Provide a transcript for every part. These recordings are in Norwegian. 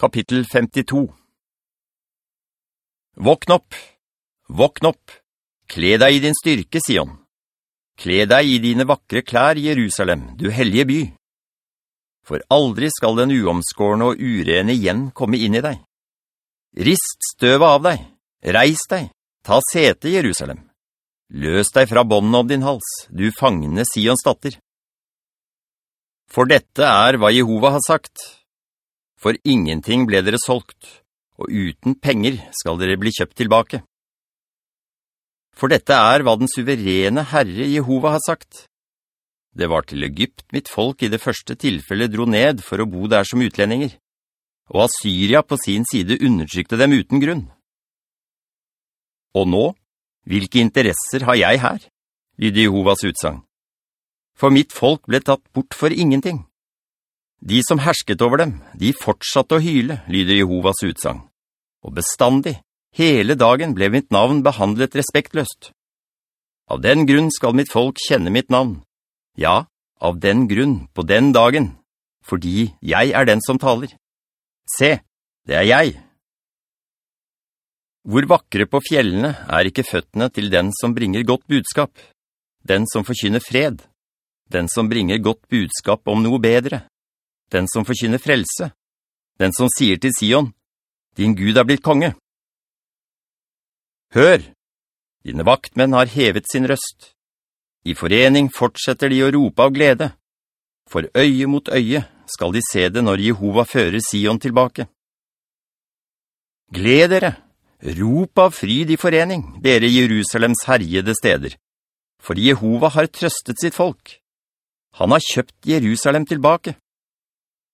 Kapittel 52 Våkn opp, våkn opp, kle deg i din styrke, Sion. Kle deg i dine vakre klær, Jerusalem, du hellige by. For aldri skal den uomskårende og urene igjen komme inn i deg. Rist støvet av deg, reis deg, ta sete, Jerusalem. Løs deg fra bånden om din hals, du fangende Sions datter. For dette er hva Jehova har sagt. For ingenting ble dere solgt, og uten penger skal dere bli kjøpt tilbake. For dette er hva den suverene Herre Jehova har sagt. Det var til Egypt mitt folk i det første tilfellet dro ned for å bo der som utlendinger, og Assyria på sin side undertrykte dem uten grunn. Og nå, hvilke interesser har jeg her? lyder Jehovas utsang. For mitt folk ble tatt bort for ingenting. De som hersket over dem, de fortsatte å hyle, lyder Jehovas utsang. Og bestandig, hele dagen ble mitt navn behandlet respektløst. Av den grunn skal mitt folk kjenne mitt navn. Ja, av den grunn, på den dagen, fordi jeg er den som taler. Se, det er jeg. Hvor vakre på fjellene er ikke føttene til den som bringer godt budskap, den som forkynner fred, den som bringer godt budskap om noe bedre, den som forkynner frelse, den som sier til Sion, «Din Gud er blitt konge». Hør! Dine vaktmenn har hevet sin røst. I forening fortsetter de å rope av glede. For øye mot øye skal de se det når Jehova fører Sion tilbake. Gled dere! Rop av fryd i forening, dere Jerusalems herjede steder. For Jehova har trøstet sitt folk. Han har kjøpt Jerusalem tilbake.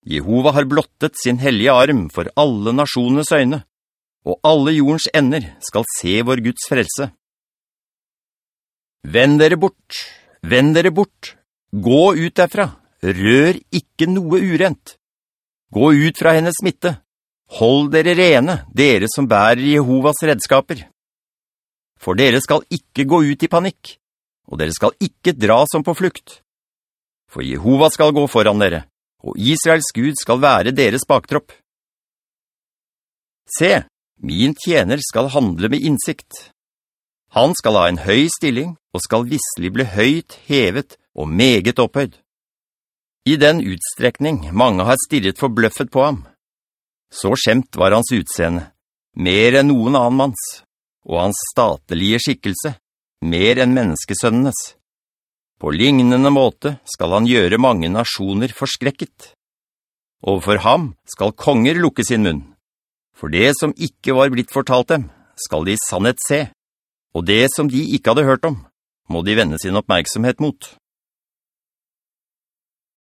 Jehova har blottet sin hellige arm for alle nasjonenes øyne, og alle jordens ender skal se vår Guds frelse. Vend dere bort, vend dere bort, gå ut derfra, rør ikke noe urent. Gå ut fra hennes smitte, hold dere rene, dere som bærer Jehovas redskaper. For dere skal ikke gå ut i panikk, og dere skal ikke dra som på flukt. For Jehova skal gå foran dere, og Israels Gud skal være deres baktropp. Se, min tjener skal handle med innsikt. Han skal ha en høy stilling, og skal visselig bli høyt, hevet og meget opphøyd. I den utstrekning mange har stirret forbløffet på ham. Så skjemt var hans utseende, mer enn noen annen manns, og hans statelige skikkelse, mer enn menneskesønnenes. På lignende måte skal han gjøre mange nasjoner forskrekket. Og for ham skal konger lukke sin munn. For det som ikke var blitt fortalt dem, skal de sannhet se. Og det som de ikke hadde hørt om, må de vende sin oppmerksomhet mot.